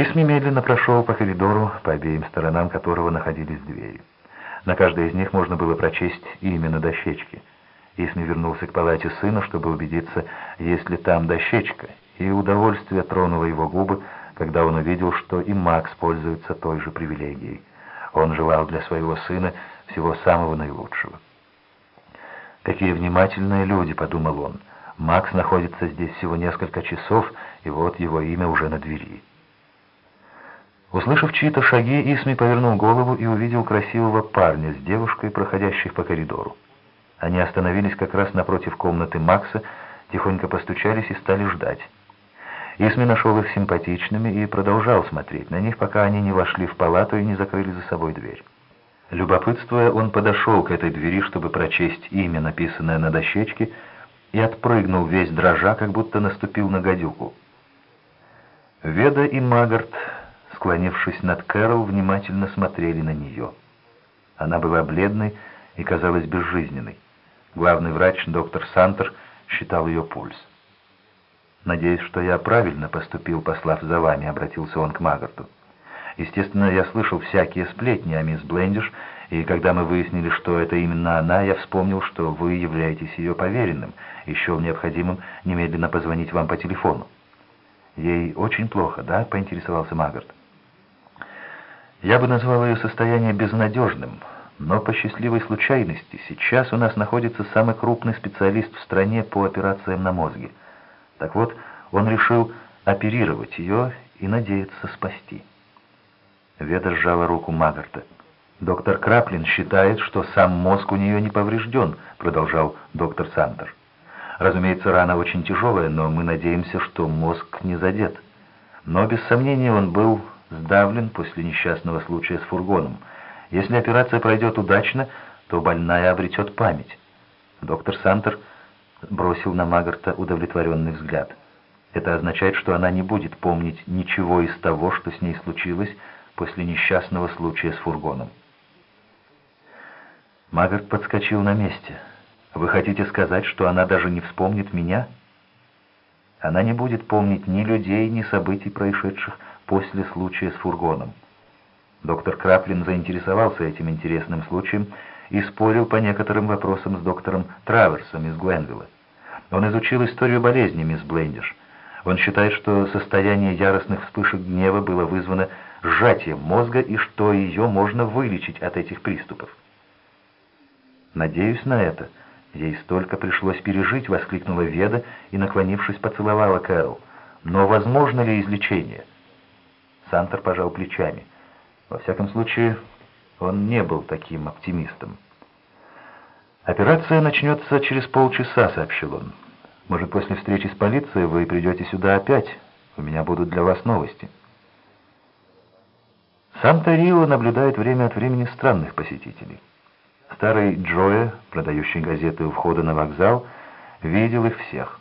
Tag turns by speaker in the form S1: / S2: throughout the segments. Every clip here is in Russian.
S1: Исми медленно прошел по коридору, по обеим сторонам которого находились двери. На каждой из них можно было прочесть имя на дощечке. Исми вернулся к палате сына, чтобы убедиться, есть ли там дощечка, и удовольствие тронуло его губы, когда он увидел, что и Макс пользуется той же привилегией. Он желал для своего сына всего самого наилучшего. «Какие внимательные люди», — подумал он. «Макс находится здесь всего несколько часов, и вот его имя уже на двери». Услышав чьи-то шаги, Исми повернул голову и увидел красивого парня с девушкой, проходящих по коридору. Они остановились как раз напротив комнаты Макса, тихонько постучались и стали ждать. Исми нашел их симпатичными и продолжал смотреть на них, пока они не вошли в палату и не закрыли за собой дверь. Любопытствуя, он подошел к этой двери, чтобы прочесть имя, написанное на дощечке, и отпрыгнул весь дрожа, как будто наступил на гадюку. Веда и Магарт, склонившись над Кэрол, внимательно смотрели на нее. Она была бледной и казалась безжизненной. Главный врач, доктор Сантер, считал ее пульс. «Надеюсь, что я правильно поступил, послав за вами», — обратился он к Магарту. «Естественно, я слышал всякие сплетни о мисс Блендиш, и когда мы выяснили, что это именно она, я вспомнил, что вы являетесь ее поверенным, счел необходимым немедленно позвонить вам по телефону». «Ей очень плохо, да?» — поинтересовался Магарт. «Я бы назвал ее состояние безнадежным». Но по счастливой случайности сейчас у нас находится самый крупный специалист в стране по операциям на мозге. Так вот, он решил оперировать ее и надеется спасти. Веда сжала руку Магарта. «Доктор Краплин считает, что сам мозг у нее не поврежден», — продолжал доктор Сантер. «Разумеется, рана очень тяжелая, но мы надеемся, что мозг не задет. Но, без сомнения, он был сдавлен после несчастного случая с фургоном. Если операция пройдет удачно, то больная обретет память». Доктор Сантер бросил на Магарта удовлетворенный взгляд. Это означает, что она не будет помнить ничего из того, что с ней случилось после несчастного случая с фургоном. Магарт подскочил на месте. «Вы хотите сказать, что она даже не вспомнит меня?» Она не будет помнить ни людей, ни событий, происшедших после случая с фургоном. Доктор Краплин заинтересовался этим интересным случаем и спорил по некоторым вопросам с доктором Траверсом из Гленвилла. Он изучил историю болезни мисс Блендиш. Он считает, что состояние яростных вспышек гнева было вызвано сжатием мозга и что ее можно вылечить от этих приступов. «Надеюсь на это. Ей столько пришлось пережить», — воскликнула Веда и, наклонившись, поцеловала Кэрол. «Но возможно ли излечение?» Сантер пожал плечами. Во всяком случае, он не был таким оптимистом. «Операция начнется через полчаса», — сообщил он. «Может, после встречи с полицией вы придете сюда опять? У меня будут для вас новости». Санта-Рио наблюдает время от времени странных посетителей. Старый Джоя, продающий газеты у входа на вокзал, видел их всех.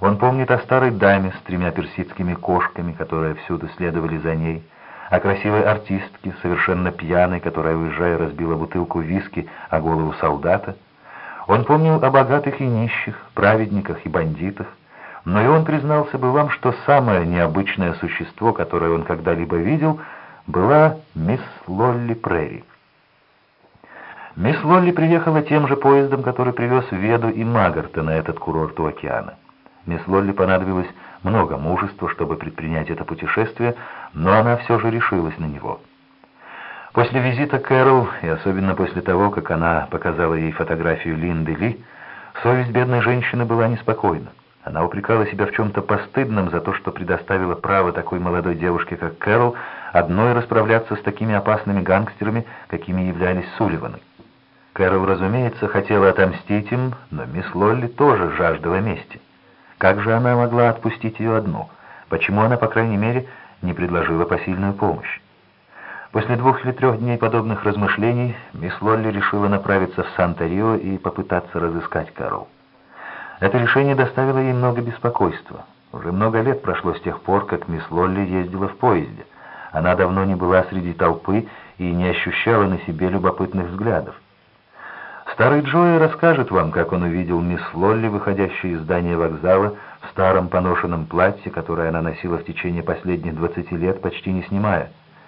S1: Он помнит о старой даме с тремя персидскими кошками, которые всюду следовали за ней, о красивой артистке, совершенно пьяной, которая, уезжая, разбила бутылку виски о голову солдата. Он помнил о богатых и нищих, праведниках и бандитах, но и он признался бы вам, что самое необычное существо, которое он когда-либо видел, была мисс Лолли Прерри. Мисс Лолли приехала тем же поездом, который привез Веду и Магарта на этот курорт у океана. Мисс Лолли понадобилось много мужества, чтобы предпринять это путешествие, но она все же решилась на него. После визита Кэрол, и особенно после того, как она показала ей фотографию Линды Ли, совесть бедной женщины была неспокойна. Она упрекала себя в чем-то постыдном за то, что предоставила право такой молодой девушке, как Кэрол, одной расправляться с такими опасными гангстерами, какими являлись Сулливаны. Кэрол, разумеется, хотела отомстить им, но мисс Лолли тоже жаждала мести. Как же она могла отпустить ее одну? Почему она, по крайней мере, не предложила посильную помощь? После двух или трех дней подобных размышлений мисс Лолли решила направиться в Санта-Рио и попытаться разыскать Карл. Это решение доставило ей много беспокойства. Уже много лет прошло с тех пор, как мисс Лолли ездила в поезде. Она давно не была среди толпы и не ощущала на себе любопытных взглядов. Старый Джои расскажет вам, как он увидел мисс Лолли, выходящую из здания вокзала, в старом поношенном платье, которое она носила в течение последних 20 лет, почти не снимая.